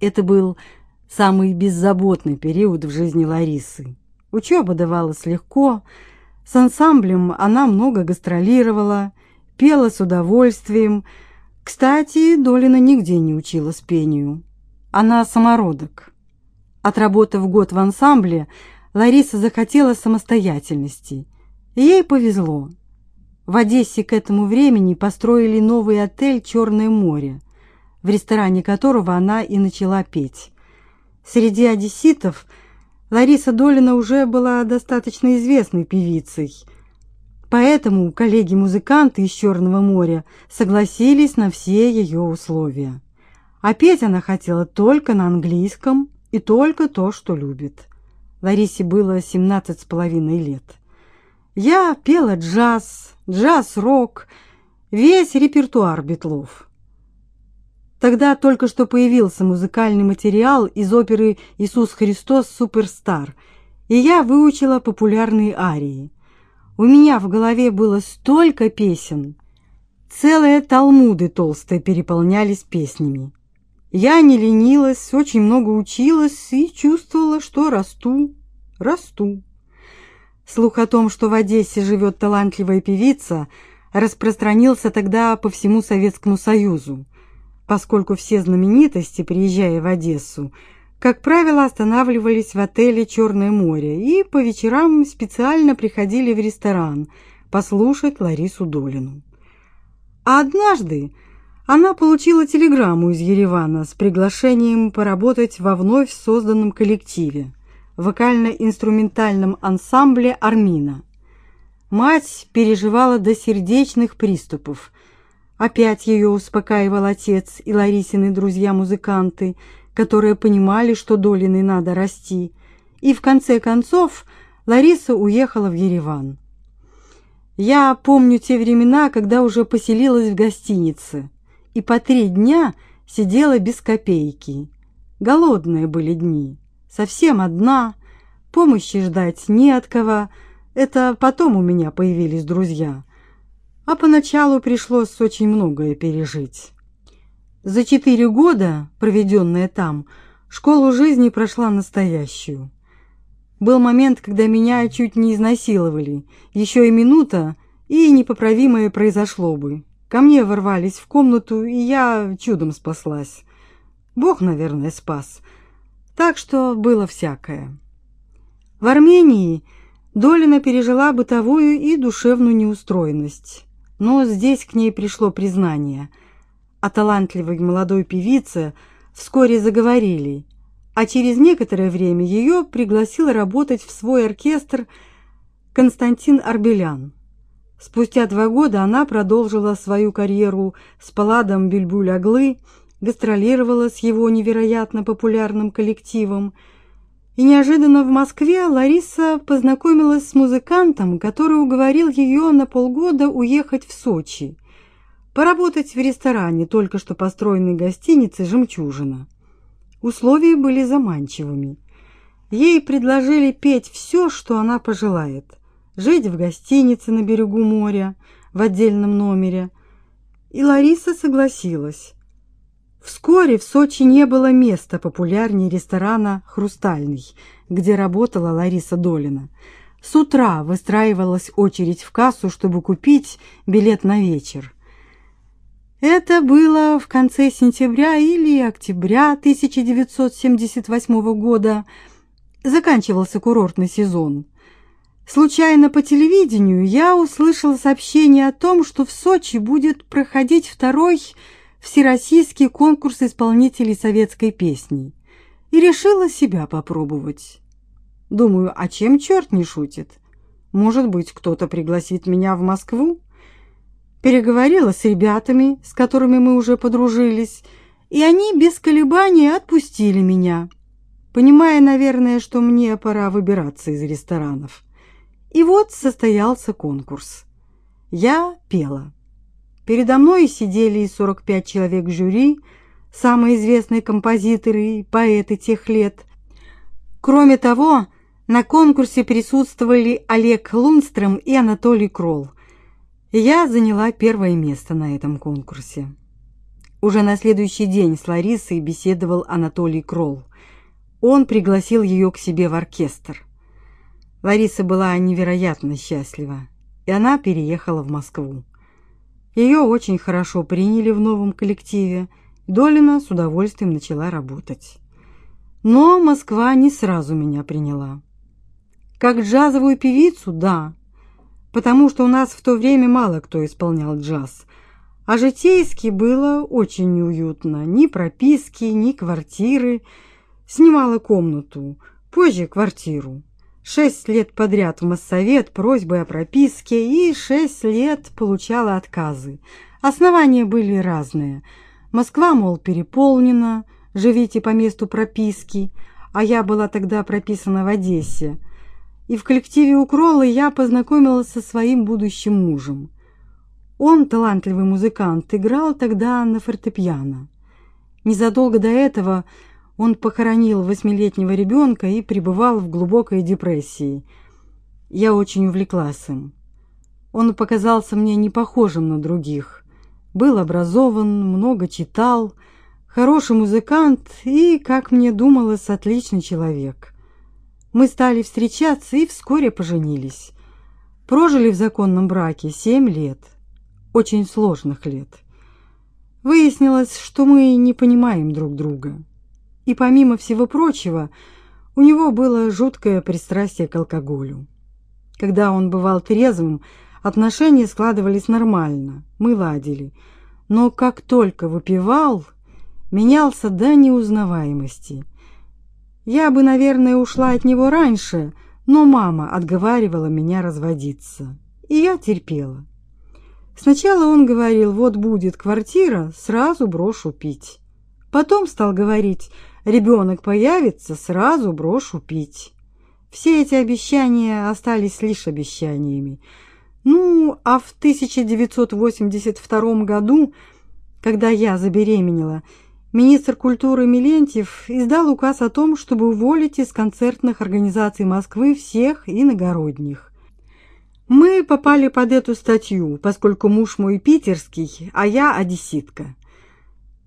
Это был самый беззаботный период в жизни Ларисы. Учеба давалась легко, с ансамблем она много гастролировала, пела с удовольствием. Кстати, Долина нигде не училась пению. Она самородок. Отработав год в ансамбле, Лариса захотела самостоятельности. Ей повезло. В Одессе к этому времени построили новый отель «Черное море», в ресторане которого она и начала петь. Среди одесситов Лариса Долина уже была достаточно известной певицей, поэтому коллеги-музыканты из Черного моря согласились на все ее условия. А петь она хотела только на английском и только то, что любит. Ларисе было семнадцать с половиной лет. Я пела джаз, джаз-рок, весь репертуар Бетлов. Тогда только что появился музыкальный материал из оперы «Иисус Христос. Суперстар», и я выучила популярные арии. У меня в голове было столько песен. Целые талмуды толстые переполнялись песнями. Я не ленилась, очень много училась и чувствовала, что расту, расту. Слух о том, что в Одессе живет талантливая певица, распространился тогда по всему Советскому Союзу поскольку все знаменитости, приезжая в Одессу, как правило, останавливались в отеле «Черное море» и по вечерам специально приходили в ресторан послушать Ларису Долину. А однажды она получила телеграмму из Еревана с приглашением поработать во вновь созданном коллективе вокально-инструментальном ансамбле «Армина». Мать переживала до сердечных приступов – Опять ее успокаивал отец и Ларисины друзья-музыканты, которые понимали, что Долиной надо расти. И в конце концов Лариса уехала в Ереван. Я помню те времена, когда уже поселилась в гостинице и по три дня сидела без копейки. Голодные были дни, совсем одна, помощи ждать не от кого. Это потом у меня появились друзья а поначалу пришлось очень многое пережить. За четыре года, проведенные там, школу жизни прошла настоящую. Был момент, когда меня чуть не изнасиловали, еще и минута, и непоправимое произошло бы. Ко мне ворвались в комнату, и я чудом спаслась. Бог, наверное, спас. Так что было всякое. В Армении Долина пережила бытовую и душевную неустроенность. Но здесь к ней пришло признание. О талантливой молодой певице вскоре заговорили, а через некоторое время ее пригласил работать в свой оркестр Константин Арбелян. Спустя два года она продолжила свою карьеру с Паладом Бюльбюль-Аглы, гастролировала с его невероятно популярным коллективом – и неожиданно в Москве Лариса познакомилась с музыкантом, который уговорил ее на полгода уехать в Сочи, поработать в ресторане только что построенной гостиницы «Жемчужина». Условия были заманчивыми. Ей предложили петь все, что она пожелает. Жить в гостинице на берегу моря, в отдельном номере. И Лариса согласилась. Вскоре в Сочи не было места популярнее ресторана «Хрустальный», где работала Лариса Долина. С утра выстраивалась очередь в кассу, чтобы купить билет на вечер. Это было в конце сентября или октября 1978 года. Заканчивался курортный сезон. Случайно по телевидению я услышала сообщение о том, что в Сочи будет проходить второй всероссийский конкурс исполнителей советской песни и решила себя попробовать. Думаю, а чем черт не шутит? Может быть, кто-то пригласит меня в Москву? Переговорила с ребятами, с которыми мы уже подружились, и они без колебаний отпустили меня, понимая, наверное, что мне пора выбираться из ресторанов. И вот состоялся конкурс. Я пела. Передо мной сидели 45 человек жюри, самые известные композиторы и поэты тех лет. Кроме того, на конкурсе присутствовали Олег Лунстром и Анатолий Кролл. Я заняла первое место на этом конкурсе. Уже на следующий день с Ларисой беседовал Анатолий Кролл. Он пригласил ее к себе в оркестр. Лариса была невероятно счастлива, и она переехала в Москву. Ее очень хорошо приняли в новом коллективе. Долина с удовольствием начала работать. Но Москва не сразу меня приняла. Как джазовую певицу, да, потому что у нас в то время мало кто исполнял джаз. А житейски было очень неуютно. Ни прописки, ни квартиры. Снимала комнату, позже квартиру. Шесть лет подряд в Моссовет просьбы о прописке и шесть лет получала отказы. Основания были разные. Москва, мол, переполнена, живите по месту прописки, а я была тогда прописана в Одессе. И в коллективе у Кролла я познакомилась со своим будущим мужем. Он, талантливый музыкант, играл тогда на фортепиано. Незадолго до этого он похоронил восьмилетнего ребенка и пребывал в глубокой депрессии. Я очень увлеклась им. Он показался мне не похожим на других. Был образован, много читал, хороший музыкант и, как мне думалось, отличный человек. Мы стали встречаться и вскоре поженились. Прожили в законном браке семь лет. Очень сложных лет. Выяснилось, что мы не понимаем друг друга. И помимо всего прочего, у него было жуткое пристрастие к алкоголю. Когда он бывал трезвым, отношения складывались нормально, мы ладили. Но как только выпивал, менялся до неузнаваемости. Я бы, наверное, ушла от него раньше, но мама отговаривала меня разводиться, и я терпела. Сначала он говорил: "Вот будет квартира, сразу брошу пить". Потом стал говорить: ребенок появится, сразу брошу пить. Все эти обещания остались лишь обещаниями. Ну, а в 1982 году, когда я забеременела, министр культуры Милентьев издал указ о том, чтобы уволить из концертных организаций Москвы всех иногородних. Мы попали под эту статью, поскольку муж мой питерский, а я одесситка.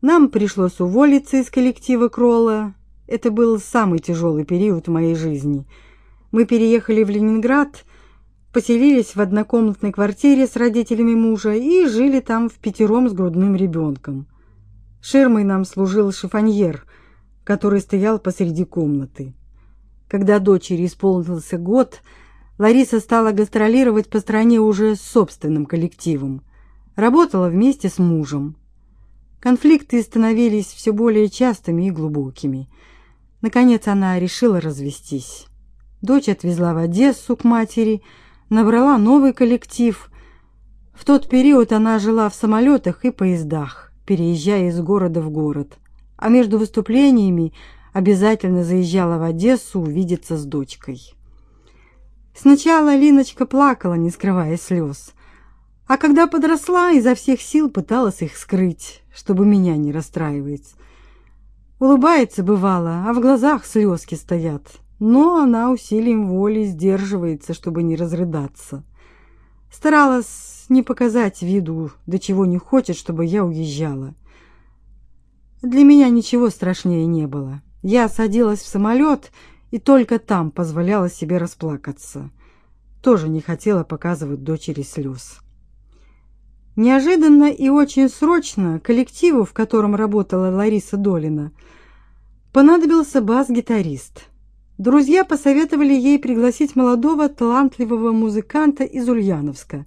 Нам пришлось уволиться из коллектива Кролла. Это был самый тяжелый период в моей жизни. Мы переехали в Ленинград, поселились в однокомнатной квартире с родителями мужа и жили там в пятером с грудным ребенком. Ширмой нам служил шифоньер, который стоял посреди комнаты. Когда дочери исполнился год, Лариса стала гастролировать по стране уже с собственным коллективом. Работала вместе с мужем. Конфликты становились все более частыми и глубокими. Наконец она решила развестись. Дочь отвезла в Одессу к матери, набрала новый коллектив. В тот период она жила в самолетах и поездах, переезжая из города в город, а между выступлениями обязательно заезжала в Одессу увидеться с дочкой. Сначала Линочка плакала, не скрывая слез. А когда подросла, изо всех сил пыталась их скрыть, чтобы меня не расстраивать. Улыбается бывало, а в глазах слезки стоят. Но она усилием воли сдерживается, чтобы не разрыдаться. Старалась не показать виду, до чего не хочет, чтобы я уезжала. Для меня ничего страшнее не было. Я садилась в самолет и только там позволяла себе расплакаться. Тоже не хотела показывать дочери слез. Неожиданно и очень срочно коллективу, в котором работала Лариса Долина, понадобился бас-гитарист. Друзья посоветовали ей пригласить молодого талантливого музыканта из Ульяновска.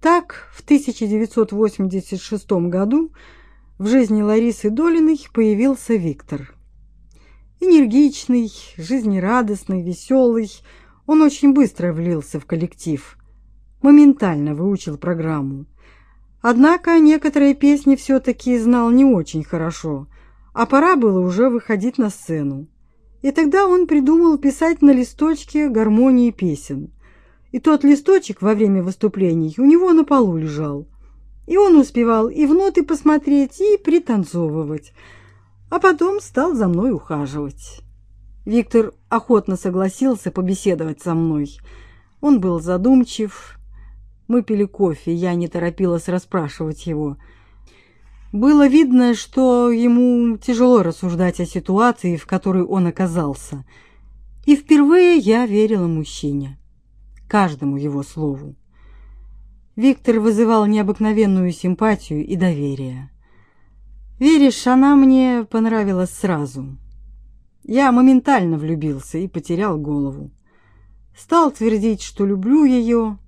Так, в 1986 году в жизни Ларисы Долиной появился Виктор. Энергичный, жизнерадостный, веселый, он очень быстро влился в коллектив, моментально выучил программу. Однако некоторые песни все таки знал не очень хорошо, а пора было уже выходить на сцену. И тогда он придумал писать на листочке гармонии песен. И тот листочек во время выступлений у него на полу лежал. И он успевал и в ноты посмотреть, и пританцовывать. А потом стал за мной ухаживать. Виктор охотно согласился побеседовать со мной. Он был задумчив, мы пили кофе, я не торопилась расспрашивать его. Было видно, что ему тяжело рассуждать о ситуации, в которой он оказался. И впервые я верила мужчине, каждому его слову. Виктор вызывал необыкновенную симпатию и доверие. Веришь, она мне понравилась сразу. Я моментально влюбился и потерял голову. Стал твердить, что люблю ее.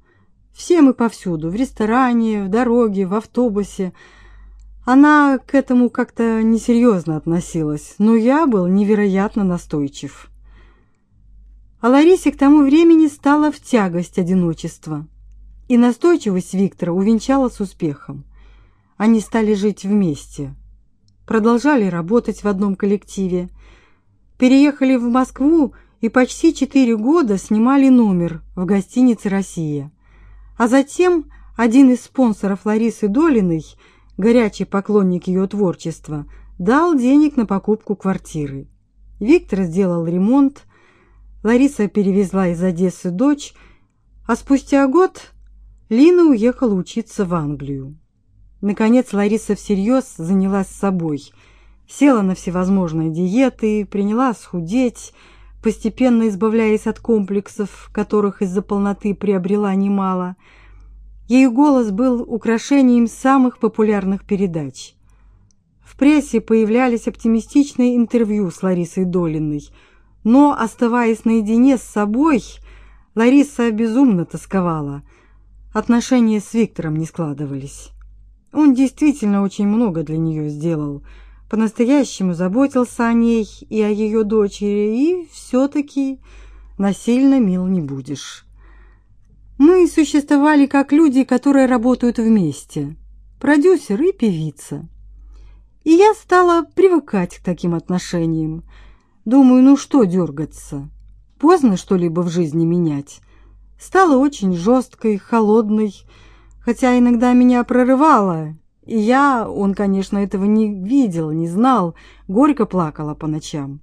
Всем и повсюду, в ресторане, в дороге, в автобусе. Она к этому как-то несерьезно относилась, но я был невероятно настойчив. А Ларисе к тому времени стало в тягость одиночество, и настойчивость Виктора увенчалась успехом. Они стали жить вместе, продолжали работать в одном коллективе, переехали в Москву и почти четыре года снимали номер в гостинице «Россия». А затем один из спонсоров Ларисы Долиной, горячий поклонник ее творчества, дал денег на покупку квартиры. Виктор сделал ремонт, Лариса перевезла из Одессы дочь, а спустя год Лина уехала учиться в Англию. Наконец Лариса всерьез занялась собой – села на всевозможные диеты, принялась худеть, постепенно избавляясь от комплексов, которых из-за полноты приобрела немало. Ее голос был украшением самых популярных передач. В прессе появлялись оптимистичные интервью с Ларисой Долиной, но, оставаясь наедине с собой, Лариса безумно тосковала. Отношения с Виктором не складывались. Он действительно очень много для нее сделал – по-настоящему заботился о ней и о ее дочери, и все-таки насильно мил не будешь. Мы существовали как люди, которые работают вместе, продюсер и певица. И я стала привыкать к таким отношениям. Думаю, ну что дергаться? Поздно что-либо в жизни менять. Стала очень жесткой, холодной, хотя иногда меня прорывало, я, он, конечно, этого не видел, не знал, горько плакала по ночам.